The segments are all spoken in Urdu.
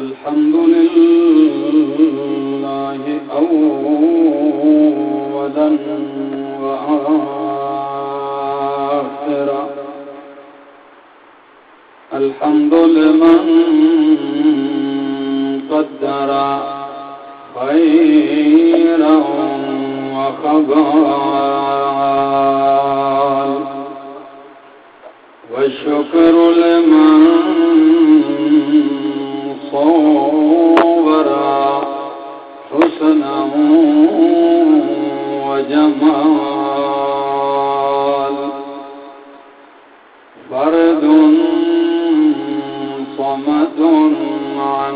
الحمد لله أولا وآخرا. الحمد لمن قدر خيرا وخبال والشكر لمن وجمال فرد صمد عن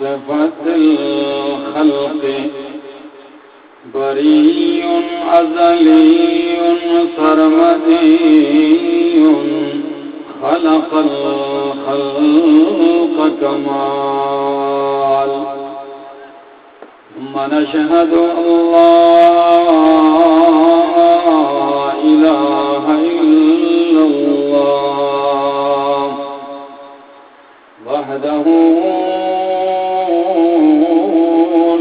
صفة الخلق بريء أزلي سرمدي خلق الخلق كمال ثم نشهد الله إله إلا الله وحده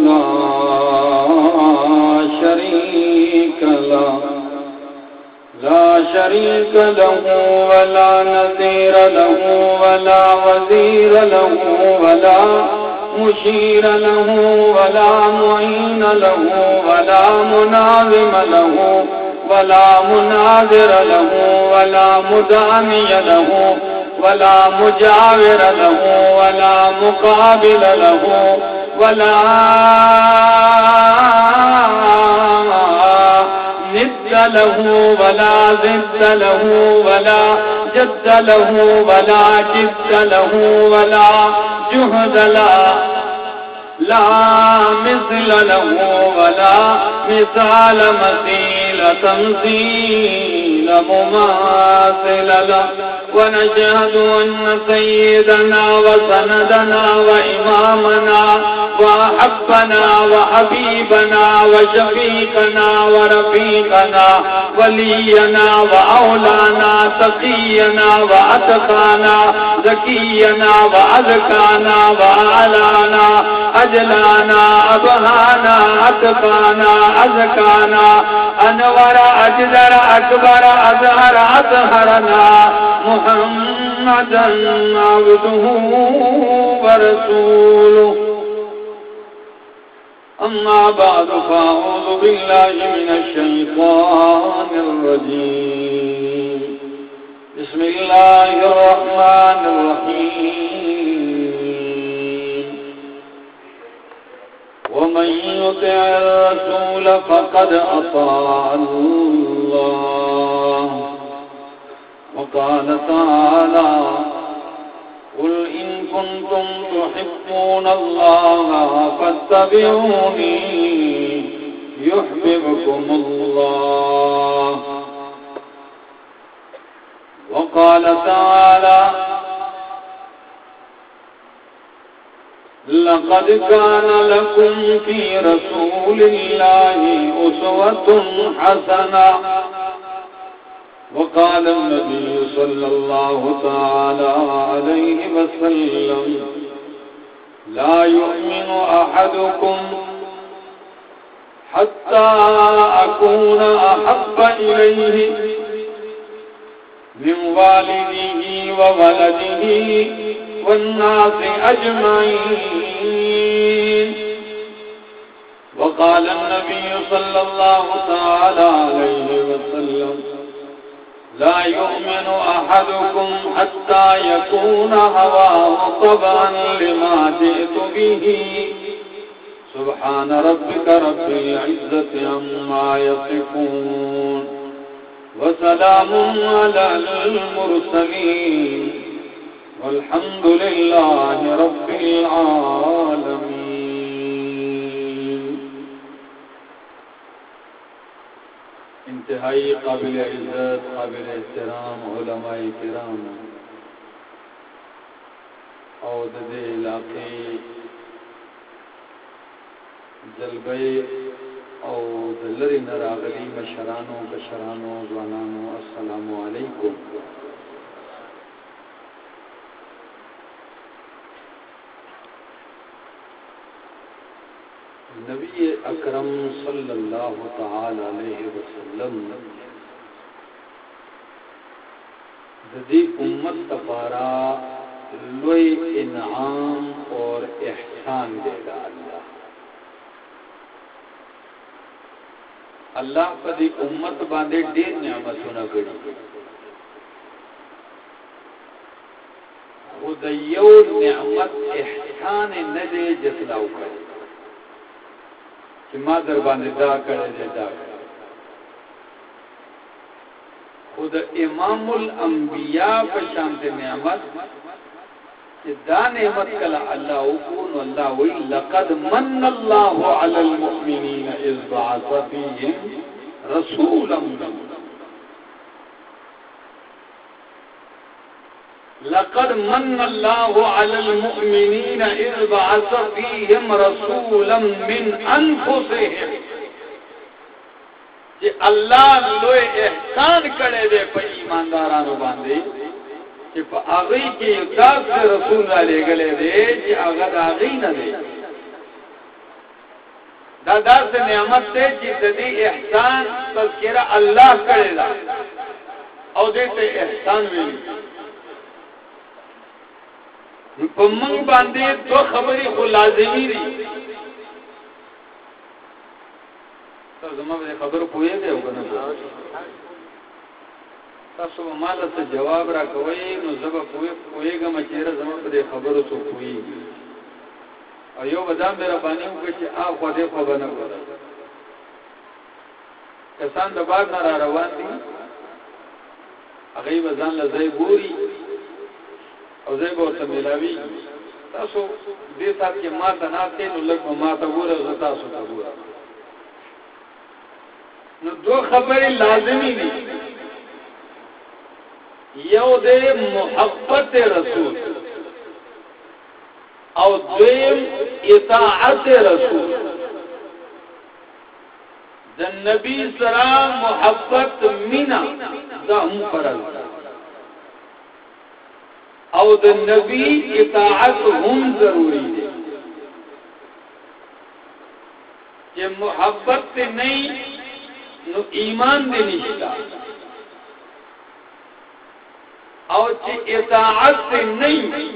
لا شريك له لا شريك له ولا نذير له ولا وزير له ولا مشير له ولا معين له ولا مناظم له ولا مناظر له ولا مداني له ولا مجاور له ولا مقابل له ولا ند له ولا ضد له ولا جد له ولا جد له ولا جهد لا لا مثل له ولا مثال مثيل تمثيل مماثل له. ونشهد أن سيدنا وسندنا وإمامنا وأحبنا وحبيبنا وشفيقنا ورفيقنا ولينا وأولانا تقينا وأتقانا ذكينا وأذكانا وأعلانا أجلانا أبهانا أتقانا أذكانا أنور أجدر أكبر أزهر أزهرنا محمدا عبده ورسوله أما بعد فأعوذ بالله من الشيطان الرجيم فقد أطاع الله وقال تعالى قل إن كنتم تحبون الله فاتبعوني يحببكم الله وقال تعالى لقد كان لكم في رسول الله أسوة حسنة. وقال النبي صلى الله تعالى عليه وسلم، لا يؤمن أحدكم حتى أكون أحب إليه من والده وولده والناس أجمعين. وقال النبي صلى الله تعالى عليه وسلم، لا يؤمن أحدكم حتى يكون هواه طبعا لما جئت به. سبحان ربك رب العزة عما يصفون. وسلام على المرسلين. والحمد لله رب العالمين. انتہائی قابل عزت، قابل احترام، علماء کرام او د دې علاقې جلبې او د لری نراغلی مشرانو بشرانو ځوانانو، السلام علیکم. نبی اکرم صلی اللہ تعالی علیہ وسلم دی امت تپارا لوی انعام اور احسان دے گا اللہ۔ اللہ کا دی امت باندھے ڈیر نعمت سنا گڑی خود یو نعمت احسان نہ دے جسلاو کرے۔ کہ ماں در باندھے دا کرے دے دا خود امام الانبیاء پشانت نعمت دا نعمت کلا اللہ اکون اللہ وی لقد من اللہ علی المؤمنین اذ بعث فیہم رسولا لقد من اللہ علی المؤمنین اذ بعث فیہم رسولا من انفسہم کہ اللہ لوے احسان کرے دے پہ ایماندارانو باندے، کہ پا آغی کی اقدار سے رسول لے گلے دے، کہ آغد آغی نہ دے. دادا سے نعمت دے کہ دی احسان تذکرہ اللہ کرے دا او دیتے احسان ویلی پا منگ باندے دو خبری خو لازمی دی. زما به خبرو پوهې او کنه تاسو ته جواب را کوي نو چې زما په خبرو څه او یو به وکړي چې آ خو دې خو بنه وره کسان د بار نه روان دي هغه ګوري او ځای به ورته ملاوي تاسو دې سات کې ما ته نه ته نو لږ ما ته ګوره زه تاسو ته ګوره نو دو خبر لازمی دی یو دے محبت رسول، او دویم اطاعت رسول. دا نبی سرا محبت مینا دا ہم پرل او دا نبی اطاعت ہم ضروری دے کہ محبت نہیں نو ایمان دے نشتا. او چی اطاعت دے نہیں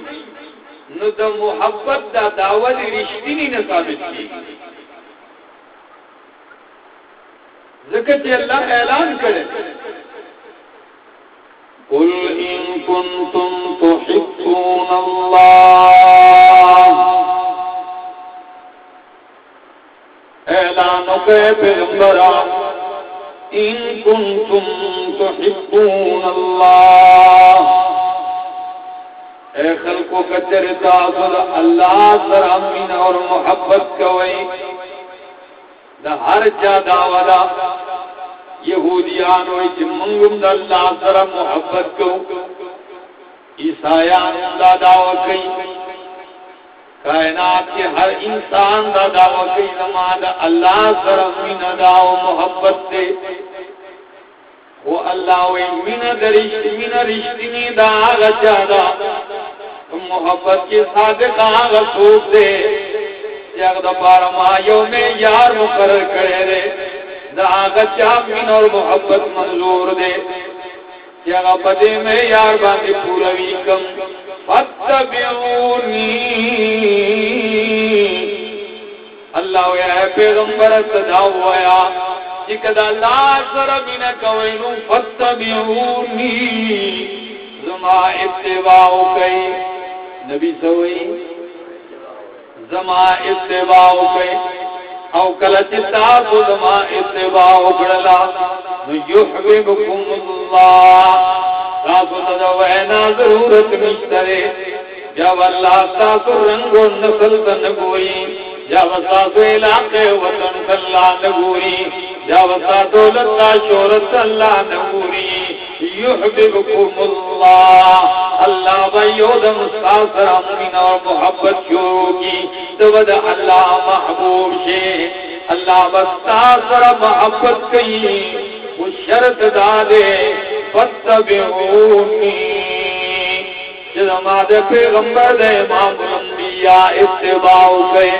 نو دا محبت دا دعوت رشتینی نثابت کی ذکر چی اللہ اعلان کرے قل ان کنتم تحبون اللہ اعلانو کے پیغمبران ان کنتم تحبون اللہ اے خلقو کچر تاثر اللہ سر امین اور محبت کوئی دا ہر چا داولا یہودیان ہوئی چی منگم دا اللہ سر محبت کو عیسائیان دا دعوی کئی۔ کائنات کے ہر انسان دا دعوی کی نماد اللہ سر من دعو محبت سے وہ اللہ وی من درشت من رشتنی دا آغا چاہدا محبت کے صادق آغا سوک دے جگ دا پارما یوم یار مقرر کرے دے دا آغا چاہ من اور محبت منظور دے۔ جگہ بدے میں یار باندے پوروی کم فتبعونی اللہ ویا ہے پیغمبر، صدا ہویا چکدا لا سر بین کوینو فتبعونی زما اتباع کئی نبی سوئی، زما اتباع کئی او کل چتا تو زما اتباع کڑلا نو یحببکم اللہ تاسو ته وینا ضرورت نشته جب اللہ تاسو رنگ و نسل تنگوئی جب تاسو علاقے وطن اللہ نگوئی جب تاسو لتا شورت اللہ نگوئی یحببکم اللہ اللہ بیودم ساسر امین اور محبت شروعی تود اللہ محبوب شے اللہ بس ساسر محبت کئی وہ شرط دا دے فتبعونی جزما دے پیغمبر دے امام الانبیاء اتباع گئے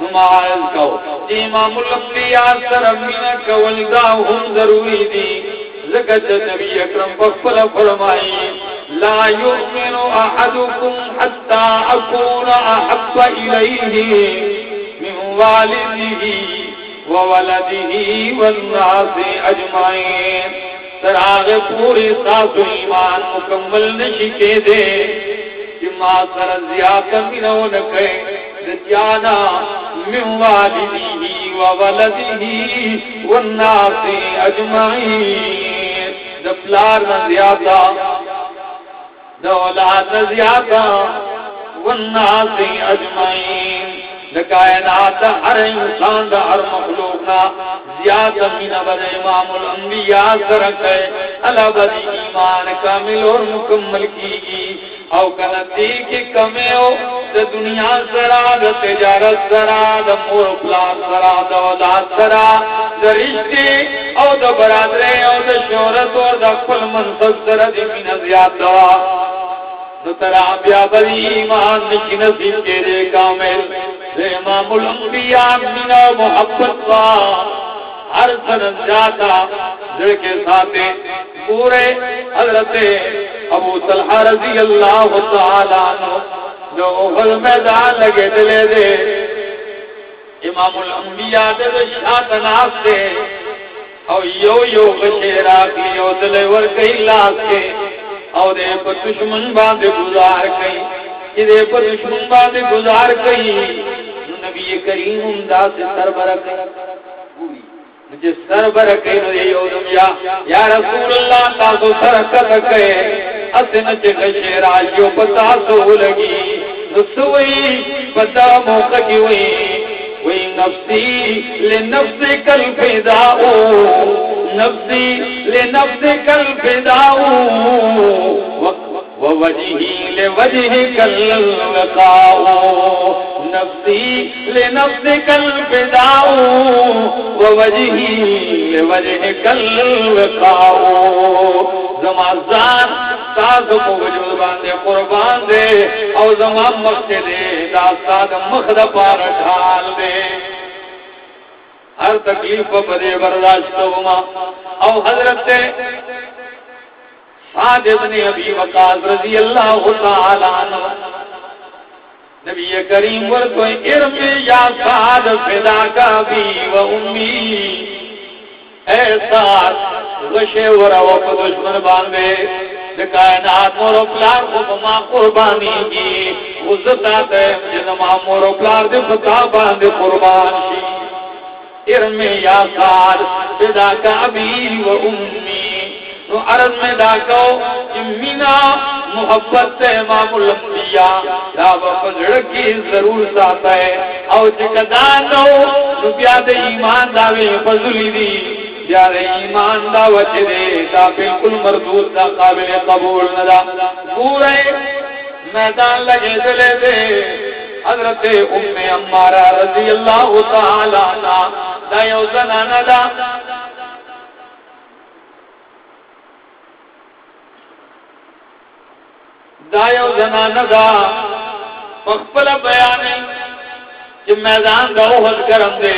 نمائز کو امام الانبیاء سر مینا کول دا هم ضروری دی زکت نبی اکرم بخفل فرمائی، لا يؤمن احدكم حتى اكون احب اليه من والده وولده والناس اجمعين سراغ پوری ساس ایمان مکمل نشی کے دے جما سر زیاد منو نکے دجانا من والدی و ولدی والناس اجمعین۔ دفلار نزیادا دولاد نزیادا والناس اجمعین کائنات ہر انسان دا، ہر مخلوق نا زیادہ من بد امام الانبیاء سرک ہے اللہ بدی ایمان کامل اور مکمل کی گی او کنتی کی کمی ہو دا دنیا سرا دا تجارت سرا دا مور پلاس سرا دا اولاد سرا دا رشتی او دا برادرے او دا شہرت اور دا کل منصب سرا دی من زیادہ تو ترا بیا بری ایمان نشی نصیب کے دے کامل. دے امام الانبیاء من محبت کا ہر سنن جاتا جڑ کے ساتھ پورے حضرت ابو طلحہ رضی اللہ تعالیٰ عنہ جو اغل میدان لگے دلے دے، امام الانبیاء دے شاعت ناس دے، او یو یو غشیر آقی او دلے ورکی لاس کے، او دے پر دشمن باندے گزار کئی دے پر دشمن باندے گزار کئی، نبی کریم دا سے سر برک مجھے سر برک نو یودم یا یا رسول اللہ تا تو سر کت کے اسن چ خشیر آجو پتا سو لگی۔ نسوئی، پتا موقع کی ہوئی وہی نفسی لنفس کل فداؤ نفسی لنفس کل فداؤ ووجهي لوجهك اللقاء نفسي لنفسك الفداء ووجهي لوجهك اللقاء زمازان تاسو کو وجود باندې قربان دے او زمان مخته دے دا ساد مخد پار ڈھال دے۔ ہر تکلیف بدے برداشت ہوما۔ او حضرت سعد ابن ابی وقاص رضی اللہ تعالی عنہ نبی کریم ورکو ارم یا سعد فدا کا بی و امی، اے سعد غشے ورا و دشمن باندے کائنات مور پلار کو بما قربانی کی عزتا دے جنما مور پلار دے فتا باندے قربان شی۔ ارم یا سعد فدا کا بی و امی۔ نو عرض میں دا داکو مینا محبت سے امام الانبیاء دا بفضڑکی ضرور ساتا ہے۔ او چکدان نو نو بیاد ایمان داوے فضلی دی۔ بیاد ایمان دا وچے دے دا بالکل مردود دا قابل قبول ندا پورے میدان لگے دلے دے۔ حضرت ام امارہ رضی اللہ تعالی دا یو زنانا دا۔ دایو زنان دا مخبل بیان کہ میدان دا اوہد کرم دے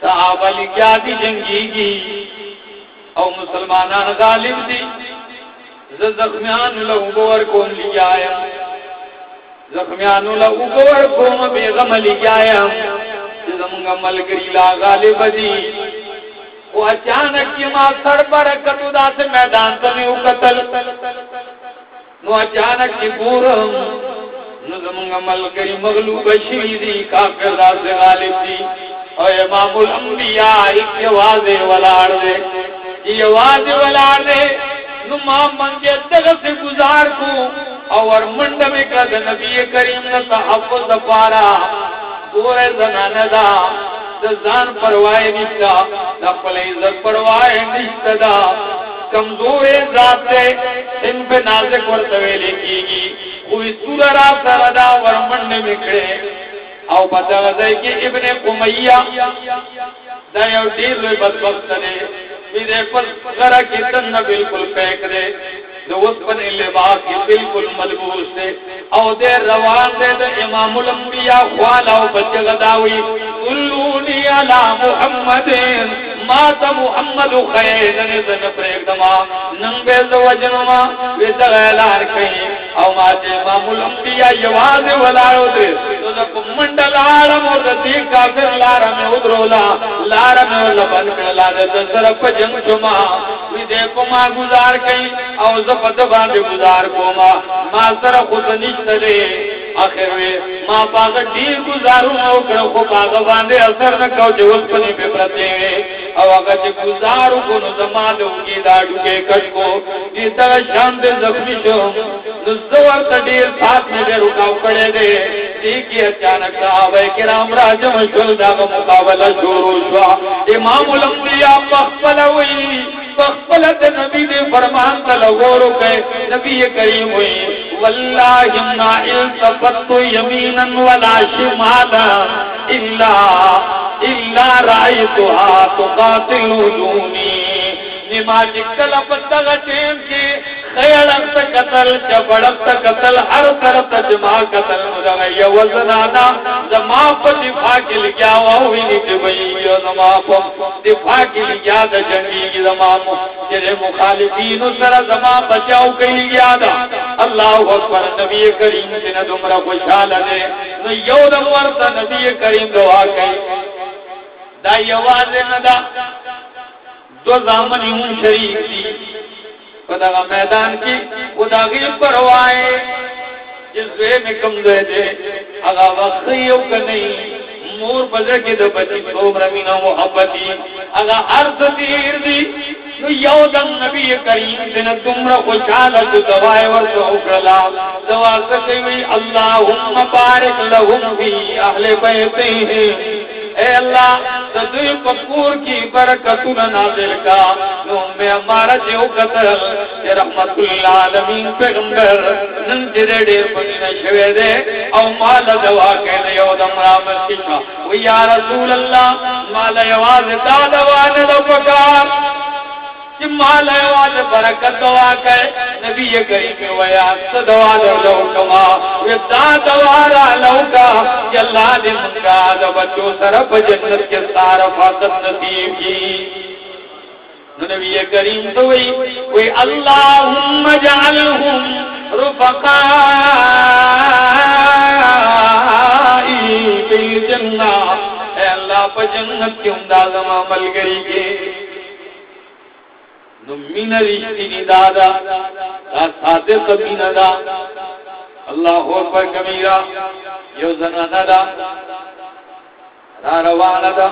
صحابہ لکیا دی جنگی گی، او مسلمانان غالب دی زخمیان لہو گور کون لیا آیا، زخمیان لہو گور کون بے غم لیا آیا زمگا ملگری لا غالب دی۔ وہ اچانک کی ماں سڑ پر کتو دا سے میدان تمیو قتل۔ نو اچانک کی پورم، نو زمان عمل مغلوب شوی دی کافر دا سے غالب دی۔ او امام الانبیاء، ایک یوازے ولار دے۔ یوازے ولار دے، نو ماں منگے دغ سے گزار کو، اور منڈ میں کد نبی کریم نے تحفظ پارا۔ پورے زنان دا زان پروائے نشتا دا پلے عزت پروائے نشتا دا۔ کمزور ذات سے ان پہ نازک ورتوے لکھی گی کوئی سورا سردا ورمن مکڑے او پتہ غزائی کی ابن قمیہ دا یو دیر لوی بدبخت دے میرے پر غرہ کی تن بالکل پیک دے۔ دو وسپن لباس کی بالکل ملبوس دے۔ او دے روان دے دے امام الانبیاء خوالا و بچ غداوی کلونی علی محمدین ما تا محمد خیر نزن پریک دما ننگ بے زوجنما وی دغیلار کئی. او ما تے امام الانبیاء یواز ولارو دے تو دا کمنڈل آرم اور دی کافر لارم ادرولا لارم و لبن کرلا دے دسر پجنگ جمع. وی دے کو ما گزار کئی، او زفت باندے گزار کو ما ما سر خود نشت دے آخر وی ما پاک دیر گزارو او کرو کو پاک باندے اثر نکو جو اس پنی پہ پرتے وی او اگر چھ گزارو کو نو زمان دے اگی داڑو کے کش کو۔ جی طرح شان دے زخمی شو۔ نزور تا دیر ساتھ میں دے رکاو کڑے دے۔ دیکھی اچانک صحابہ کرام راجم شل دا مقابلہ شروع شوا۔ امام الانبیاء مخفل ہوئی نبی دے فرمان تا لغورو کے نبی کریم ہوئی۔ واللہ ما التفت یمینا ولا شمالا الا الا رائتها تقاتل دونی نما جکل پتغ ٹیم کی خیال اکتا قتل چبڑکتا قتل، ہر طرف تجمع قتل مدغی یا وزنانا زما پا دفاع کی لگیا واوی نیتی بئی یا زما پا دفاع کی لگیا دا جنگی کی زما جرے مخالفین سر زما بچاو کی لگیا دا۔ اللہ اکبر، نبی کریم سن دمرا خوشحال دے نو یو دم ورطا نبی کریم دعا کئی دا یواز ندا دو زامن ہوں شریف دی خدا میدان کی، خدا کی پروائے۔ جس وے میں کم دے دے اگا وقت یو کا نہیں۔ مور بزر کی دو بچی، سوم رمینا محبتی اگا عرض دیر دی، نو یو دم نبی کریم دن تمرا خوشحالا جو دوائے ورسو اکرلا۔ دوا سکوی اللہم بارک لہم بھی اہل بیتے ہیں اے اللہ تدوی پکور کی برکتون نازل کا. نوم امارا جو قتل اے رحمت اللہ عالمین پیغمبر، نن جدے دیر پنی نشوے دے او مالا دوا کہنے یو دم رامل کشا و یا رسول اللہ مالا یواز دا دوا ندو پکار کہ مالا یواز برکت دوا کہے، نبی کریم ویا دوا لو کما۔ دا دوا را لو کا کہ اللہ نے منگا دا بچو طرف جنت کے سارا فاصل نصیب کی۔ نبی کریم تو وہی وہی اللہم جعلہم رفقائی فی جنہ اے اللہ پا جنت کی اندازم عمل کری کے نمین رشتی نی دادا، دا صادق مین دا۔ اللہ اکبر کبیرہ، یو زنانا دا را روانا دا۔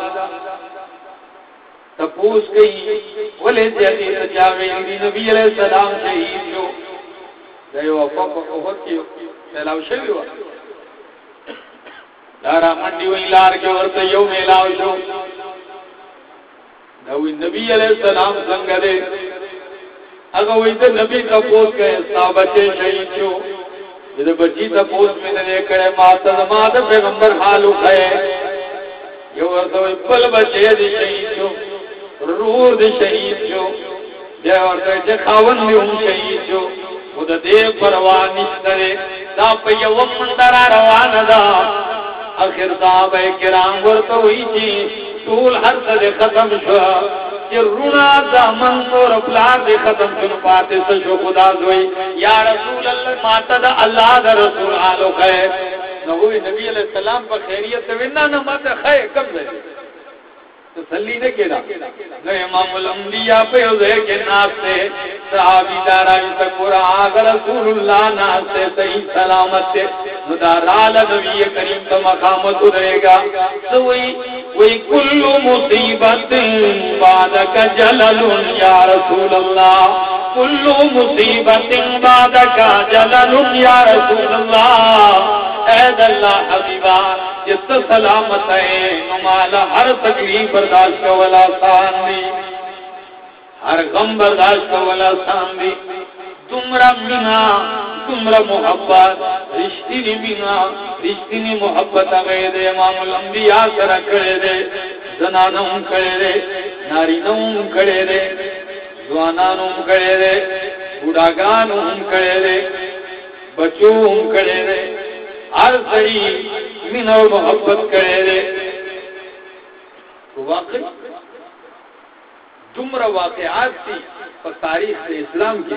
تپوس گئی، ولے جہدی تجاوی دی نبی علیہ السلام شہید جو۔ دیو افاق احد کی سیلاو شوی ہوا دارا منڈی وی لار کے ورطا یو میلاو شو۔ نوی نبی علیہ السلام سنگ دے اگر وی تو نبی تپوس گئے سا بچے شہید جو جدے بچی تپوس میں نے کرے ماتا زماد پیغمبر حالو کھئے یو ورطا وی پل بچے دی شہید جو رور دی شہید جو دے ورطا جے خاون دی ہم شہید جو خود دے پروانی کرے۔ دا پہ یو مندر روان دا آخر صاحب کرام ورطا ہوئی تھی طول حد دے ختم شو۔ کہ رونا دا منصور اپلار دے ختم شو۔ پاتے سشو خدا دوئی یا رسول اللہ، ماتا دا اللہ دا رسول آلو خیر نبوی نبی علیہ السلام پا خیریت دوینا نماتا خیر کم دے۔ تسلی نے کہا نو امام الانبیاء پہ ہوئے کہ ناس سے صحابی دارا تک پورا رسول اللہ ناس سے صحیح سلامت سے۔ نو نبی کریم کا مقامت رہے گا۔ تو وہی وہی کل مصیبت بعدک جلل یا رسول اللہ کل مصیبت بعدک جلل یا رسول اللہ اے اللہ حبیبہ جس سلامت ہے نمالا ہر تکلیف برداشت کا والا سان دی ہر غم برداشت کا والا سان دی تمرا مینا تمرا محبت رشتی مینا رشتی محبت اگئے دے امام الانبیاء سر کھڑے دے زنانوں کھڑے دے ناری نوں کھڑے دے زوانانوں کھڑے دے بوڑھاگان ہم بچو ہم کڑے رے ہر صحیح محبت کرے رے واقعی؟ دمر واقعات تھی تاریخ اسلام کی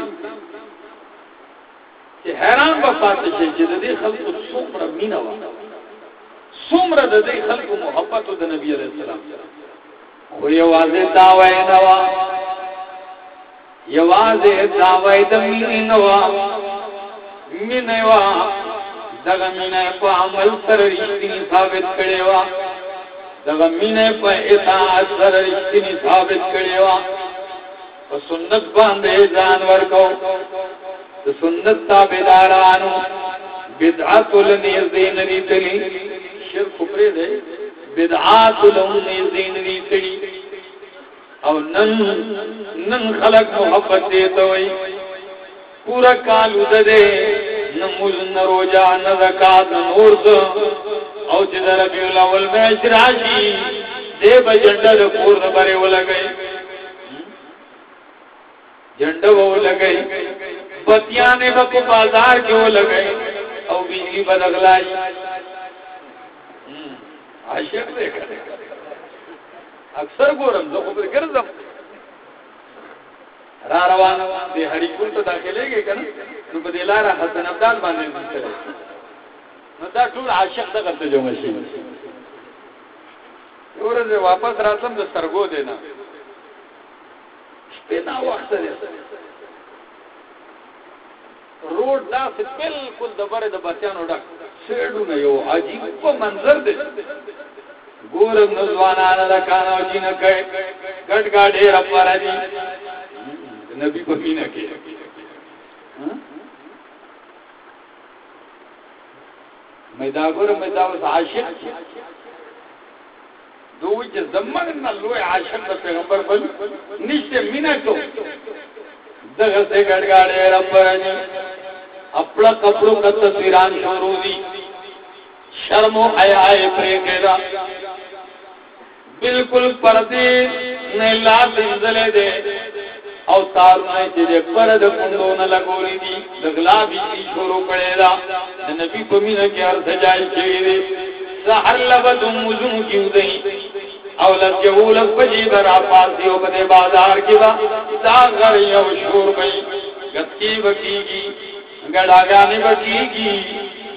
کہ حیران بفات سے جددی خلق سومر مینا واقع سومر ددی خلق محبت د نبی علیہ السلام۔ خو یو واځه دا وہ یہ واضح دعوی نوا یہ واضح دعوی دمی نوا مینوا دغه مینه په عمل سره رښتینی ثابت کړي وا۔ دغه مینه په اطاعت سره رښتینی ثابت کړي وا۔ په سنت باندې ځان ورکو د سنت تابعدارانو بدعات لنذین دی تلی شرک پرې ده بدعات لنذین دی تلی او نن نن خلق محبت دی ته وای، پورا کال ودده نموز نروجا نزکات نورد او چې د ربیع الاول میاشت راشي، دې به جنډه کور بره ولګي جنډه ولګي پتیانې په بازار کې ولګي او بجلی بدغلای عاشق دې اکثر ګورم زه خو به ګرځم را روان دې هری کول ته داخليږي کنه نو په دې لار حسن ابدال باندې نو دا ټول عاشق دغه ته جوړ شي ورته واپس راتم د سرګو دینا۔ شپه نا وخت دی روډ دا بالکل د بره د بچانو ډک سیډو یو، عجیب په منظر دی ګورم نو ځوانان د کانو چې نه کړ ګډ ګاډه را پاره نبی په مینه کې ہاں؟ میں دا گور میں دا عاشق۔ دو عاشق پیغمبر بل دغه اپنا کپڑوں کا تصویران شروع دی۔ شرم و حیا بالکل پردے نے لا دنزلے دے۔ او تار نه چې کندو نه لګولې دي د بي شروع کړي دا۔ نبی په مینه کې هر سجای شوی دی سحر لبد مزم کیو دی او لجول بجی در پاسی او بده بازار کی با دا غر یو شور بئی۔ گتی بکی گی گڑا گانے بکی گی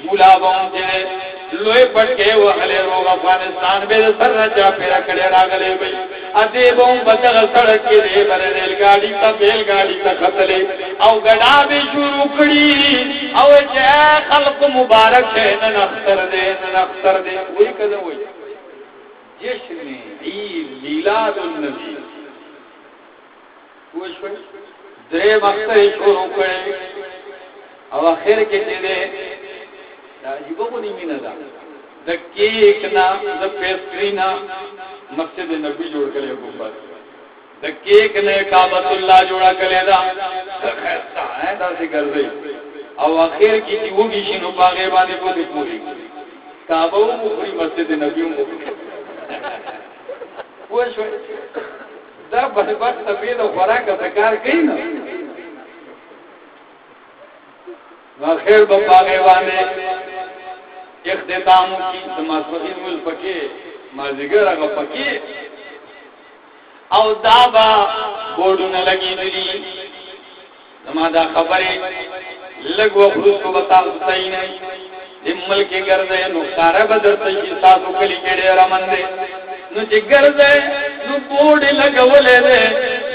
مولا بون چې لوی پټکے وحلے روغ افغانستان بے سر رجا پیرا کڑے راگلے بھئی ادے بہن بچل سڑک کے دے برے ریل گاڑی تا بیل گاڑی تا خطلے۔ او گڑا بھی شروع کڑی او جے خلق مبارک ہے نن اختر دے نن اختر دے۔ وہی کدھا ہوئی جشن عید میلاد النبی۔ کوش پر درے شروع کڑے او آخر کے دے عجیبو کو نہیں مینا دا۔ دا کیک نا، دا پیسٹری نا مسجد نبی جوڑ کلے گمبر دا کیک نے کعبت اللہ جوڑا کلے دا۔ خیستا ہے دا سے کر دے۔ او آخر کی تھی وہ بھی شنو پاگے بانے کو دی پوری۔ کعبہ وہ مخری، مسجد نبی مخری۔ وہ شوئے دا بہت سفید و خوراک کا سکار کئی نا۔ خیر بپاگے وانے اختتام کی ماسوخین مل پکے مازیگر اگا پکے او دابا بوڑو نہ لگی دلی نما دا خبریں لگ و خروس کو بتا سئی نہیں دم ملک گردے نو کارا بدر تی ساسو کلی کڑے رمن دے نو چی گردے نو بوڑی لگولے دے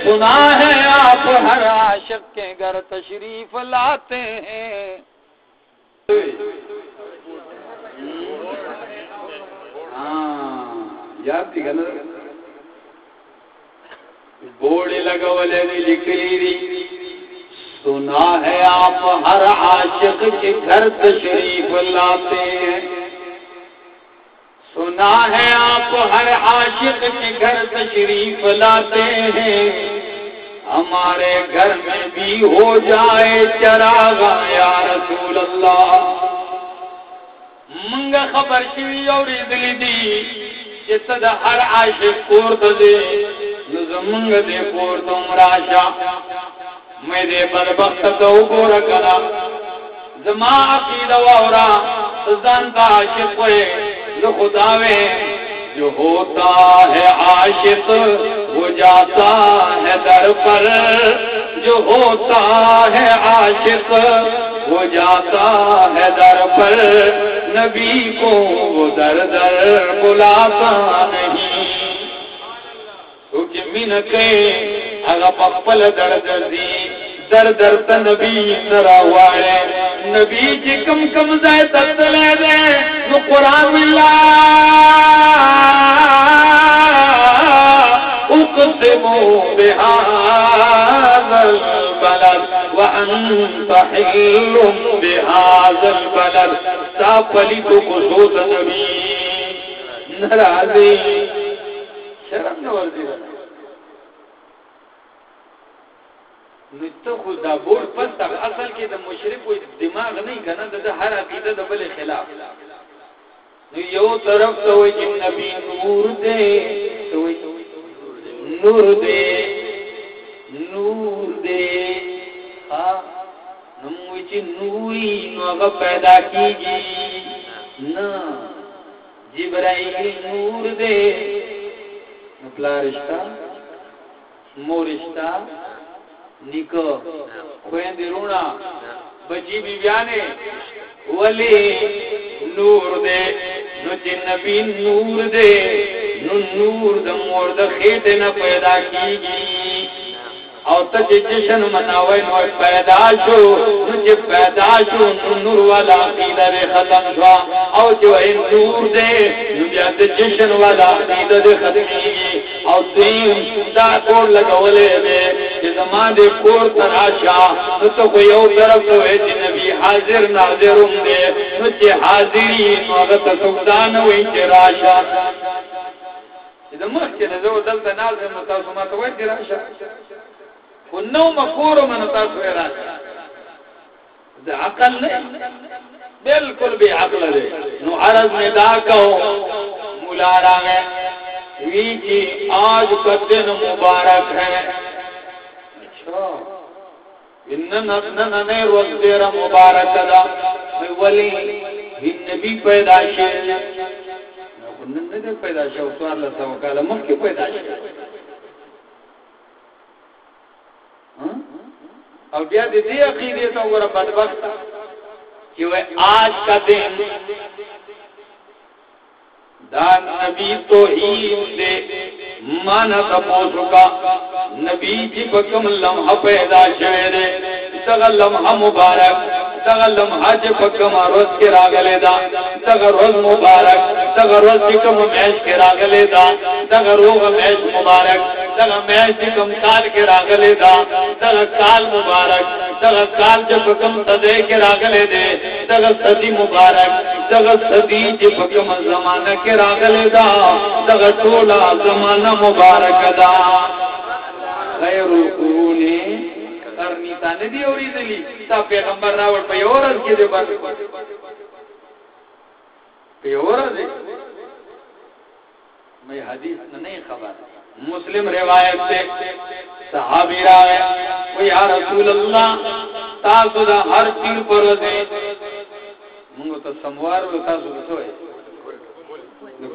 سنا ہے آپ ہر عاشق کے گھر تشریف لاتے ہیں. بوڑی لگولے دی لکلی دی سنا ہے آپ ہر عاشق کے گھر تشریف لاتے ہیں۔ سنا ہے آپ ہر عاشق کے گھر تشریف لاتے ہیں۔ ہمارے گھر میں بھی ہو جائے چراغا یا رسول اللہ۔ منگا خبر شوی اور ادلی دی جتا دا ہر عاشق کور تا دے نزا منگا دے کور تا مراشا میں دے بدبخت تو گورا کنا زما عقید وورا زن کا عاشق ہوئے جو خداوے جو ہوتا ہے عاشق، وہ جاتا ہے در پر۔ جو ہوتا ہے عاشق، وہ جاتا ہے در پر۔ نبی کو وہ در در بلاتا نہیں۔ کیونکہ من کے اگر پپل در در دی در در تا نبی سرا وائے نبی جی کم کم زائے تتلے دے۔ نو قرآن اللہ اقسموا بهذا البلد وانت حل بهذا البلد تا ساپلی تو خصوص نبی نرازی شرم نور دی رہا نو خو دا بور پس تا اصل کې د مشرک وي دماغ نه کنه د هر عقیده د بل خلاف۔ نو یو طرف ته وي چې نبی نور دې ته نور دې نور دې نو پیدا جبرائیل نور دې نو پلارشتا مورشتا نیکو خوین دی رونا، بچی بی بیانے ولی نور دے، نو چی نبی نور دے، نو نور دا مور دا خیط نا پیدا کی گی او تا چی جشن مناوی نو پیدا شو، نو پیدا شو نور والا قیدہ ختم شو او جو این نور دے نو بیا جشن والا قیدہ دے ختم کی او دین دا کور لگولے دے کہ زمان دے کور تراشا نو تو کوئی او طرف تو ہے جی نبی حاضر، ناظر ہم دے نو چی حاضری نو اغت سکدان ہوئی چی راشا اذا مخی نظر دلتا ناظر نو تاسو ما تو ویدی راشا خو نو مکورو من تاسو ہے راشا دا عقل نہیں بالکل بھی عقل دے نو عرض میں دا کہو مولا را گئے وی جی آج کا دن مبارک ہے. روز تیرا مبارک دا ولی نبی پیدا شے نن نے پیدا شے سوار لسا وکالا مخ کی پیدا اور بیا دی دی عقیدی تو گورا بدبخت. کہ وہ آج کا دن دا نبی تو ہی دے مانا تپوسو کا. نبی جی بکم لمحہ پیدا شوئے دے تغا لمحہ مبارک تغا لمحہ جی بکم روز کے راگلے دا تغا روز مبارک تغا روز جی کم میش کے راگلے دا تغا روغ میش مبارک. تغا میش جی کم کال کے راگلے دا تغا کال مبارک تغا کال جی بکم تدے کے راگلے دے۔ تغا صدی مبارک تغا صدی جی بکم زمانہ کے راگلے دا۔ تغا ٹولا زمانہ مبارک دا۔ خیر القرونی کرنی تا ندی اوری دلی تا پیغمبر راوڑ پی اورز کی دے بات پی اورز میں حدیث نہیں خبر۔ مسلم روایت سے صحابی راوے وہ یا رسول اللہ، تاسو دا ہر پیر پر دے۔ منگو تو سموار و تاسو بسوئے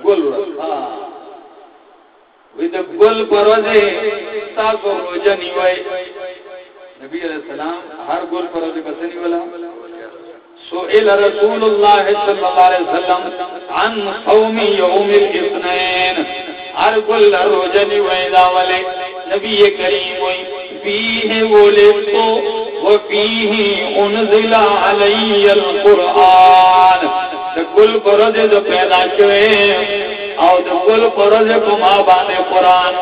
گل ہاں۔ وید گل پروزے تاسو روجہ نیوئے نبی علیہ السلام ہر گل پروزے بسنی والا سئل رسول اللہ صلی اللہ علیہ وسلم عن قوم یوم الاثنین۔ ہر گل روجہ نیوئے داولے نبی کریم ہوئی فیہ ولدتو وفیہ انزل علی القرآن۔ گل پروزے جو پیدا شوئے او د ګل پرځ په ما باندې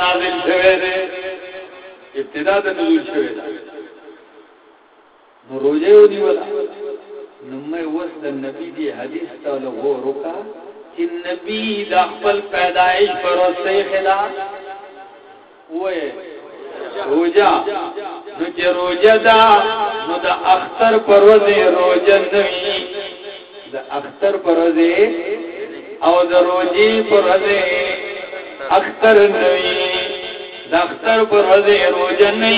نازل شوی دی ابتدا د نزول شوی دی نو روزه ودی ولا نو مې نبی دی حدیث ته له وروکا چې نبی د خپل پیدایش پر اوسه خلاف وې روجا نو چې روجا دا، نو د اختر پر پروزه روزه نوي د اختر پر پروزه او د روزي پر ورځې اختر نوي د اختر پر ورځې روزه نه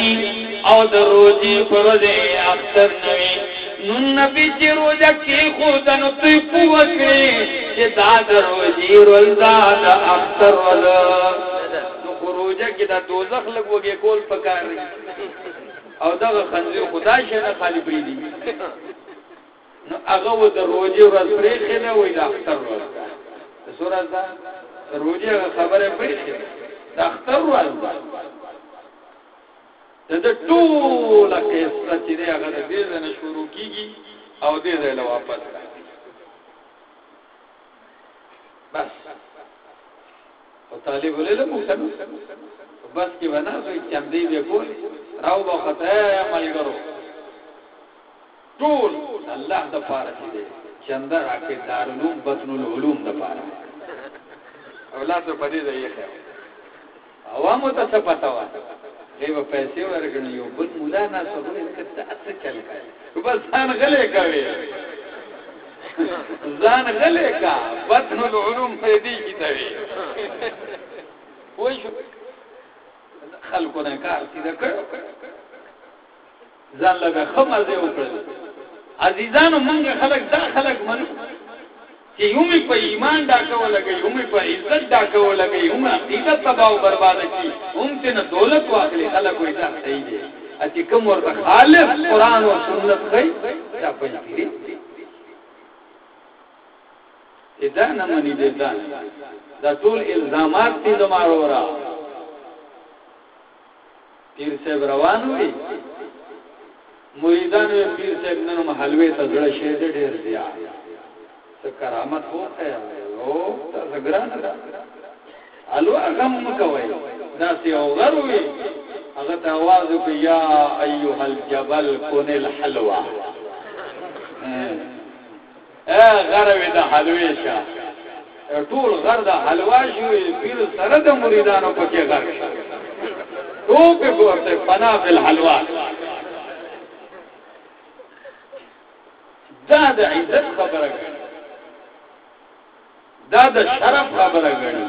او د روزي پر دې اختر نوي نبی چې روزه کې خود نو تی پوکړي چې دا د روزي روزا د اختر ول نو خروجه کې دا دوزخ لګوږي کول پکار رہی او دا خنزیر خدای شه نه خالی پری دي نو هغه و د روزي ورځ پرې خنه وې د اختر ورځ سورہ دا روزي خبره پرې د اختر ورځ د ټول قصه چې دی هغه دې نه شروع کیږي او دې له واپس بس. او طالب ولله بس کې ونا کوئی چمدی به کول راو به خطا عمل کرو ټول الله د پاره دی چنده راکې دارالعلوم بطن العلوم د پاره. اولاد په دې ځای یې عوامو ته څه پتا وایي دی به پیسې ورکړي یو بل مولا نه سوګړي کته څه چل کوي بس ځان غلې کوي ځان غلې کا بطن العلوم په دې کې دی وای شو؟ خلکو نه کار کړی کړ. ځان له خمازه وکړل عزیزانو مونږ خلک دا خلک منو. چې یومي په ایمان ډاکو لګي یومي په عزت ډاکو لګي هم عقیدت تباہ او برباد کی هم ته نه دولت واخلي خلک وې دا صحیح دي چې کوم ورته خالص قران او سنت کوي دا پنځه ادا نه منی دي دا دا ټول الزامات دي زمارو را۔ پیر صاحب روان وي مریدان پیر صاحب نن محلوي ته ځړ شه دې ډېر دی کرامت ہو ہے او تزگران دا الو اغم مکوئی ناسی او غروی اغت آواز کو یا ایوہ الجبل کن الحلوہ۔ اے غروی دا حلوی شا۔ طول غر دا حلوہ شوی پیر سرد مریدانو پکی غر تو پی گوھتے پنا فی الحلوہ۔ دا دا عزت خبر اگر دا د شرف خبره غړي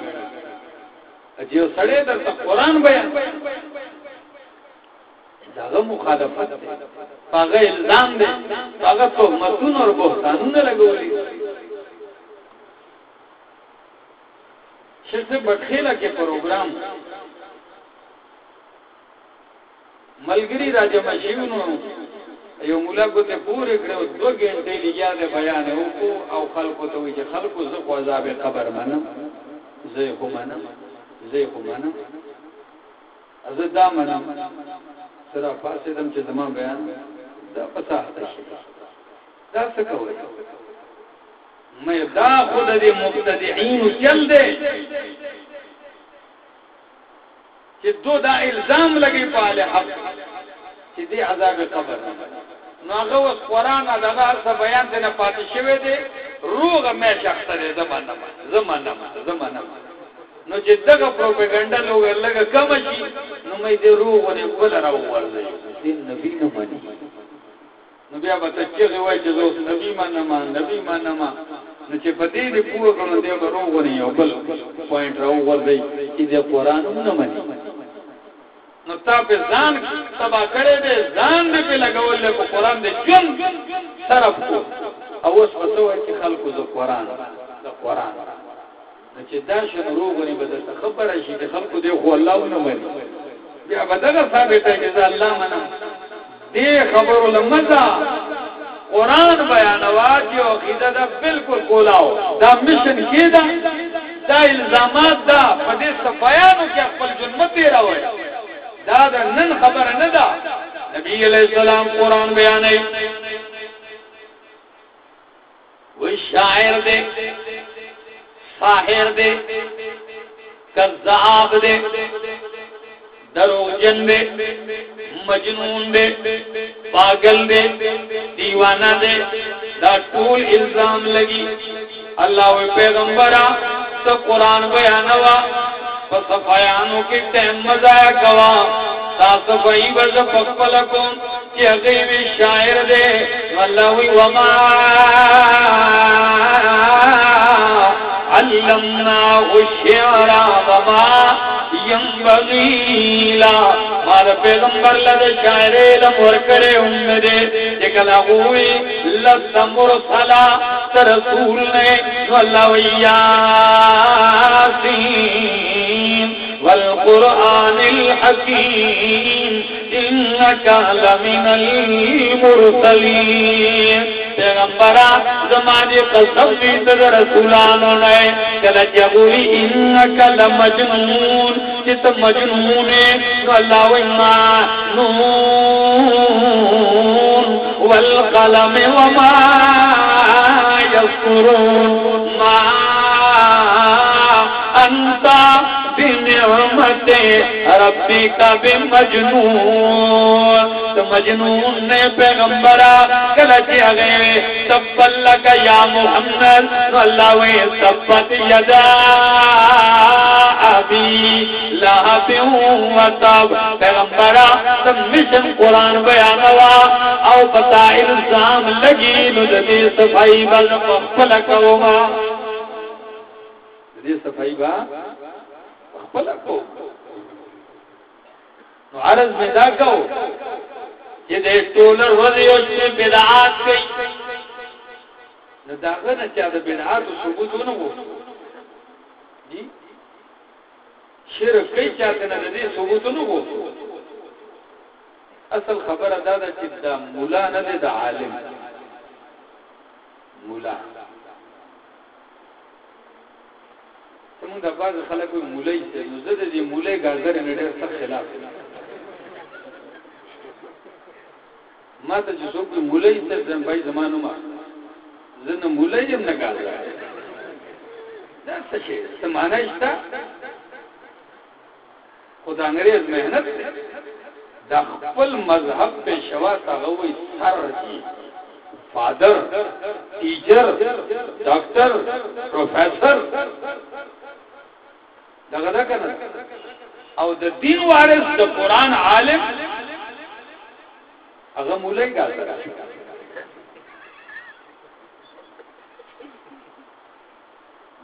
چې یو سړی د قرآن بیان داغه مخالفت هغه الزام دی. هغه تهمتونه او بهتانونه لګولي. شته بټخیلا کې پروګرام. ملګری راځي مشیونو یو مولا کو ته پورې کړو دو غنټې لګیا ده بیان وکړو او خلکو ته وی چې خلکو زه خو عذاب قبر منم زه خو منم زه خو منم۔ زه دا منم سره پاسې دم چې زما بیان، دا فصاحت شي دا څه کوي مې دا خود دې مبتدعين چل دے۔ چې دو دا الزام لګي په حق چې دې عذاب قبر۔ نه نو هغه وس قران دغه څه بیان دنه پاتې شوی دی، روغ مې شخص دی، زمانه زمانه زمانه نو چې دغه پروپاګاندا نو لګه کم شي، نو مې دې روغ نه کول راو ورځي دین نبی نه مانی نو بیا به ته چې وای چې زه نبی مانه ما نبی مانه ما نو چې په دې دې پوه کړو دې روغ نه یو بل پوینټ راو ورځي چې دې قران نه مانی نو تا په ځان تبا کړي دې ځان دې په لګول له قرآن دې جون طرف کو۔ او اوس په تو کې خلکو ز قرآن د قرآن۔ نو چې دا شنو روغونی به د خبره شي چې خلکو دې خو الله نه مانی بیا به دا ثابت دی چې الله منا دې خبرو لمزا قرآن بیانوات یو عقیده دا بالکل کولاو۔ دا مشن کیدا دا دا الزامات دا په دې صفایانو کې خپل جنمت دی راوي دا دا نن خبر نه دا نبی علیہ السلام قرآن بیانے وہ شاعر دے، ساحر دے، کذاب دے درو جن دے، مجنون دے، پاگل دے، دیوانہ دے، دا ٹول الزام لگی۔ اللہ و پیغمبرہ، تو قرآن بیانوا فصفیانو کی ٹیم مزایا گوا۔ صفائی بز پکپلکم چی غیب شاعر دے۔ واللہوی وما علمنا الشعر وما ينبغي لا۔ مال پیغمبر لد شاعر علم ورکڑے امدے جکل اغوی لست مرسلا ترسول نے۔ واللہ ویاسین والقرآن الحکیم انکا لمن المرسلین پیغمبرا زمانی قسم بھی بیت رسولانو نے، کلا جبوی انکا لمجنون، جت مجنون نو اللہ وما نون والقلم وما يذكرون ما انت بنعمت ربی کا بے مجنون۔ تو مجنون نے پیغمبرا کلچ گئے۔ سب اللہ کا یا محمد اللہ وے سبت یدا۔ ابھی لہب تب پیغمبرا تم مشن قرآن بیان ہوا۔ او پتا الزام لگی ندی صفائی بل مخفل کہو صفائی با پلکو نو عرض میں دا کہو یہ دے ٹولر وزی اس میں بدعات گئی نو دا غنا چاہ دا بدعات و ثبوت ہونا ہو۔ جی؟ شرک کئی چاہتے نا دے ثبوت ہونا ہو۔ اصل خبر ادا دا چی دا مولا نا دے دا عالم۔ مولا۔ زمونږ د باز خلکو مولای ته نو زه د دې مولای ګرځر نه ډېر سخت خلاف ما ته چې څوک مولای ته زم پای زمانو ما زه نه مولای یم، نه ګرځر دا څه شي سمانه شته؟ خدا انګريز مهنت دا خپل مذهب په شوا تاغوي سر the father teacher doctor professor. دغه دا کنه. او د دین وارث د قران عالم، هغه مولای ګاځره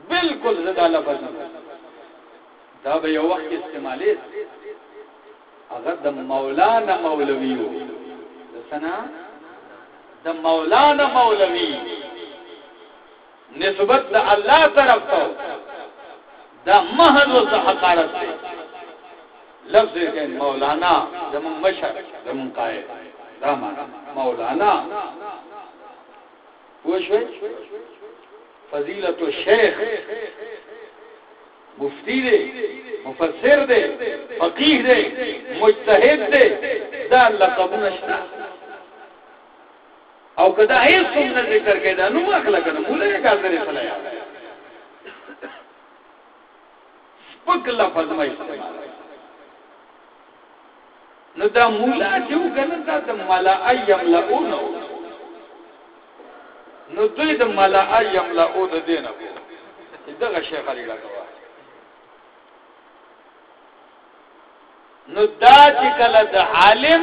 بالکل زدا لفظ دا به یو وخت استعمالي هغه د مولانا مولویو د سنا د مولانا مولوی نسبت د الله طرف ته دا محض و حقارت سے لفظ کہ مولانا زمون مشر زمون قائد۔ دا مانا مولانا۔ پوشوے فضیلت و شیخ مفتی دے، مفسر دے فقیح دے، مجتہد دے، دا اللہ قبول نشتا او کدا ایس سننے ذکر کے دا نو اخلاق نمولے کا ذریع صلاح پک لفظ میں۔ استعمال نو دا مولا جو کنه دا د ملا ایم لئون نو۔ دوی د ملا ایم لئون دینه دغه شیخ علی راکوا نو دا چې کله د عالم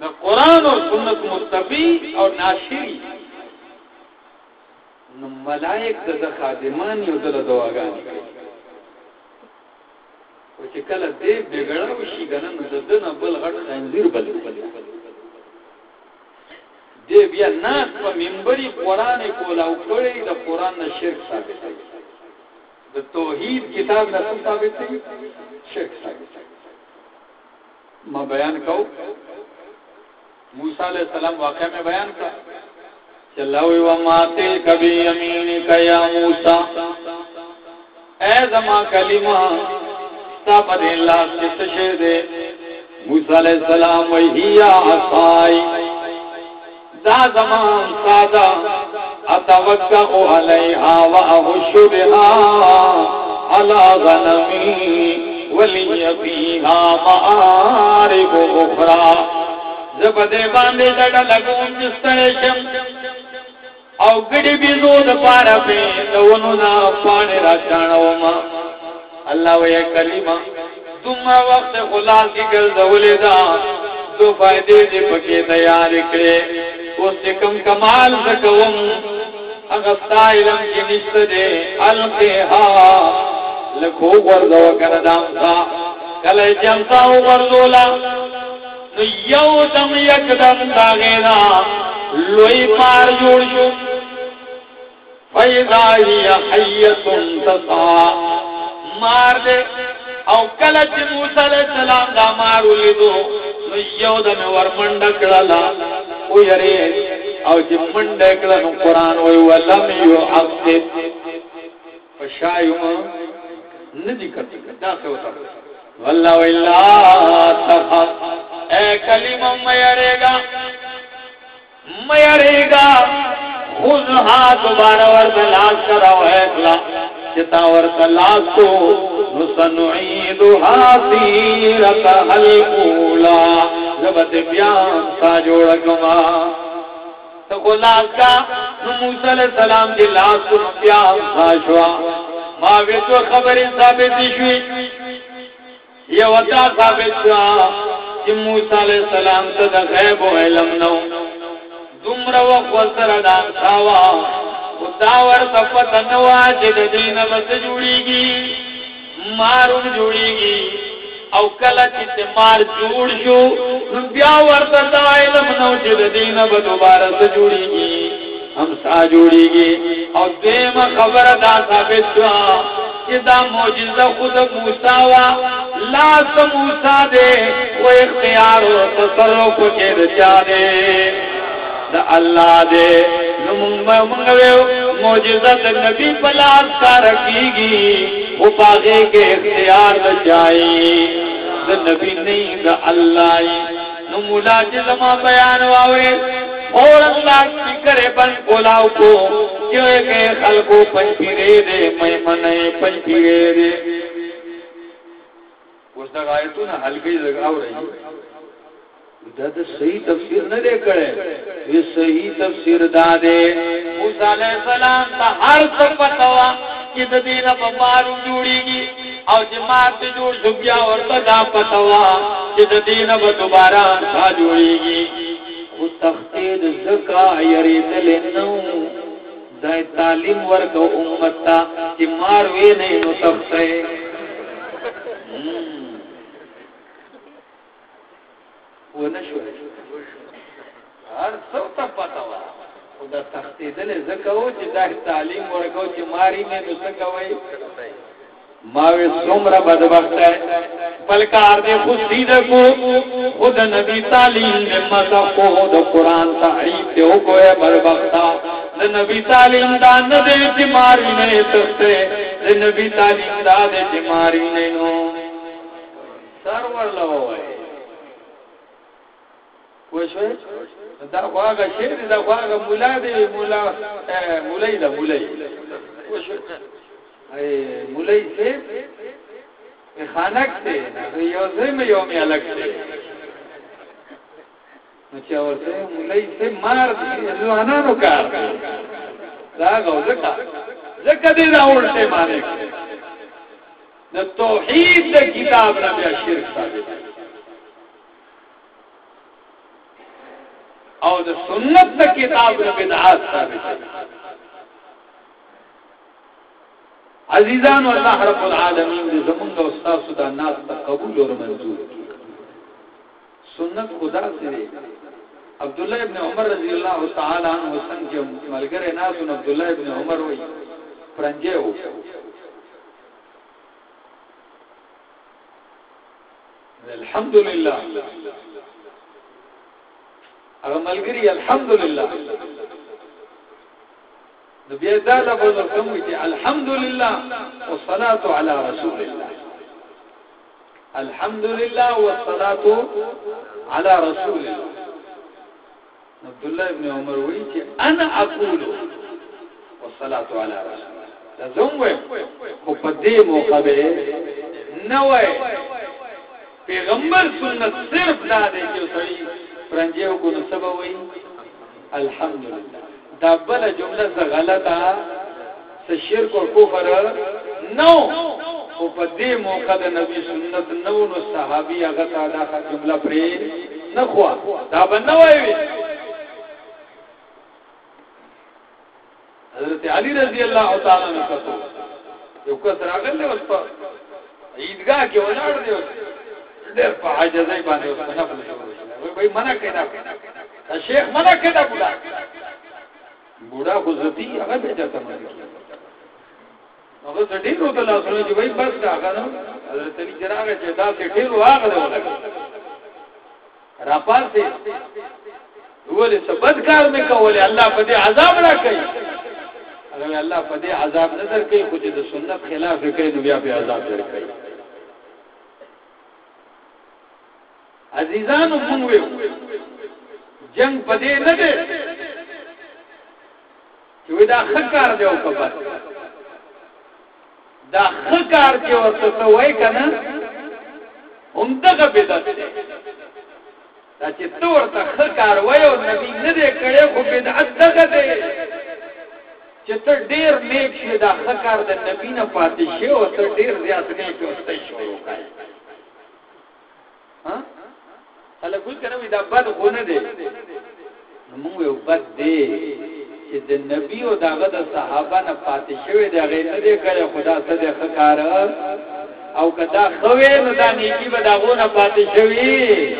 د قران او سنت مستفی او ناشری۔ نو ملائک د خادمان یو د دواګانی کوي چې کله دې بګړا وشي کنه نو د دنه بل غټ خنزیر بل دې بیا ناس په منبري قران کولا او کړي د قران نه شرک ثابت دی. د توحید کتاب نه ثابت دی، شرک ثابت دی. ما بیان کو موسی علیہ السلام واقعہ میں بیان کا چلاوی و ماتل کبھی امین کیا موسی. اے زمان کلمہ ستا اللہ سے تشے دے۔ موسیٰ علیہ السلام ویہیا عصائی دا زمان سادا اتوکعو علیہا وآہشو بہا علا غنمی ولی فیہا معارب اخرى زبدے باندے ڈڑا لگون جس طرح شم۔ او گڑی بھی زود پارا پہ دونوں نا پانے را چانو ماں اللہ وی کلمہ تم وقت خلا کی گل دا دو فائدے دے پکے تیار کرے۔ اس سے کم کمال سکوم اغسطا علم کی نشت دے القی ہا۔ لکھو گردو کردام سا۔ کله جمتا وګرځولا نو یو دم یک دم دا غینا لوی مار جوړ شو۔ فیضا ہی حیتن تسا مار دے۔ او کلچ موسیٰ علیہ السلام دا مارو لیدو نو یو دم ورمنڈکڑلا او یری او جی منڈکڑا نو قرآن وی ولم یو عقد فشایو ندی کرتی دا سے ہوتا واللہ واللہ تخف اے کلمہ میرے گا میرے گا خود ہاتھ دوبارہ ورد لاس کرا ہے چتا ورد لاس کو نسنعیدها الاولا زبت بیان جوڑ تو کو کا علیہ السلام دی لاس کو بیان شوا۔ تو ثابت شوی یہ ثابت شوا کہ علیہ السلام غیب و علم نو۔ دمر وقت ساوا داور سفت نوا چد دین بس جوڑی گی مارون جوڑی گی او کلا چت مار جوڑ شو بیا ورت دا علم نو چد دین ب دوبارہ سے جوڑی گی ہم سا جوڑی گی او دیم خبر دا ثابت شوا دا موجزہ خود موسیٰ وا لا سموسیٰ دے وہ اختیار و تصرف کے رچا دے دا اللہ دے موجزت نبی پلاس کا رکھی گی وہ باغے کے اختیار بچائی دا نبی نہیں دا اللہ نمولا جزما بیان واوے اور اللہ کی کرے بن بولاو کو کیوں کہ خلقو پنچ پیرے دے میں منے پنچ پیرے دے اس دا غایتو نا حلقی لگاو رہی ہے دا دا صحیح تفسیر نہ دے کرے، یہ صحیح تفسیر دا دے۔ موسیٰ علیہ السلام تا ہر سب پتوا کہ دا دینا پا مارو جوڑی گی او جماعت جوڑ سبیا اور دا پتوا کہ دا دینا پا دوبارہ انسا جوڑی گی۔ خود تختید زکا یری دل نو دا تعلیم ورک امتا کہ ماروی نہیں نو تختے۔ وہ نشو ہر سو تا پتا وا خدا تختی دل زکو چې دا تعلیم ورکو چې ماری میں نو سکوي ماوی سمرا بدبخت ہے بلکار دے خود سیدھے کو. خود نبی تعلیم دے مزا کو خود قرآن تعریف دے ہو کوئے بدبختا نبی تعلیم دا ندے جماری نے تختے نبی تعلیم دا دے جماری نے نو. سرور لو ہے وشوي دا واغه شیر دا واغه مولا دی، مولا مولای دا مولای وشو ای مولای سے خانک سے یو زم یوم الگ سے نو چا ورته مولای سے مار دی یعنی زوانانو کار دا غو زکا زکا دی دا ورته معنی د توحید د کتاب نه بیا شرک ثابت او د سنت د کتاب د بدعات ثابت عزیزان الله رب العالمین دې زمونږ او تاسو د ناس ته قبول او منظور۔ سنت خدا سے عبد الله ابن عمر رضی اللہ تعالی عنہ څنګه ملګری ناس عبد الله ابن عمر وای پرنجه وو الحمدللہ اگر ملگری الحمدللہ نبی ازالا بزر کموی تی الحمدللہ والصلاة على رسول اللہ الحمدللہ والصلاة على رسول اللہ عبداللہ ابن عمر وی تی انا اقولو والصلاة على رسول اللہ لازم وی خفدی موقع بے نوے پیغمبر سنت صرف دادے جو صحیح پرنجیو کو نسبه وی الحمدلله دا بل جمله ز غلطه س شرک او کفر نو. او په دې موقع د نبی سنت نو نو صحابي هغه تا دا جمله پرې نه خو دا بنه وی حضرت علی رضی اللہ تعالی عنہ کو یو کس راغله اوس په عیدگاہ کې ولاړ دی دیر پا عجزائی باندے اس کو منع کہنا تا شیخ منع کہنا بودا بودا خوزتی اگر بیجا تا منع کیا اگر سے ڈھیر ہوتا اللہ سنو جی بھئی بس کا آگا نا۔ حضرت علی جناب ہے جدا سے ڈھیر ہو آگا دے لگا راپال سے۔ بولے سبد کار میں کہولے اللہ پدے عذاب نہ کہی۔ اگر اللہ پدے عذاب نہ در کہی، کچھ دے سنت خلاف کہی نبیا پہ عذاب در کہی۔ عزیزان منوے جنگ پدے نہ دے کہ دا خکار دے او کبر دا خکار کے ورته ته وای کنه هم دغه بدعت دی. دا چې تو ورته خکار وای نبی نه دې کړي خو بدعت دغه دی. چې ته ډیر نیک شې، دا خکار د نبی نه پاتې شي او ته ډیر زیات نیک اوسې شروع کړي ها؟ خلک وایي کنه دا بد خو نه دی موږ یو بد دی چې د نبی او دغه د صحابه نه پاتې شوی دی، هغه نه دی کړی خدا څه دی خکار او کدا خوې نو دا نیکی به دغه نه پاتې شوی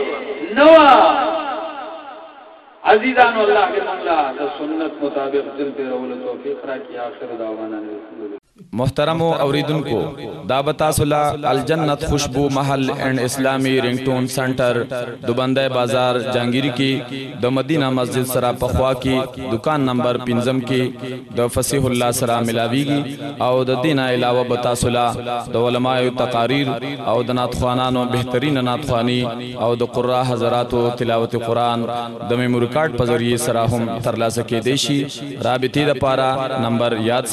نو عزیزان الله کے مولا د سنت مطابق دل پہ رول توفیق را کی آخر دعوانا نے محترم اوریدن کو دعوت صلا الجنت خوشبو محل اینڈ اسلامی رنگ ٹون سنٹر دوبندہ بازار جانگیری کی دو مدینہ مسجد سرا پخوا کی دکان نمبر پنزم کی دو فسیح اللہ سرا ملاوی گی او د دین علاوہ بتا صلا دو علماء تقاریر او د نات خوانانو بہترین نات خوانی او د قرہ حضرات تلاوت قرآن د میمور کارڈ په ذریعے سره هم ترلاسه کې دیشي رابطې د پارا نمبر یاد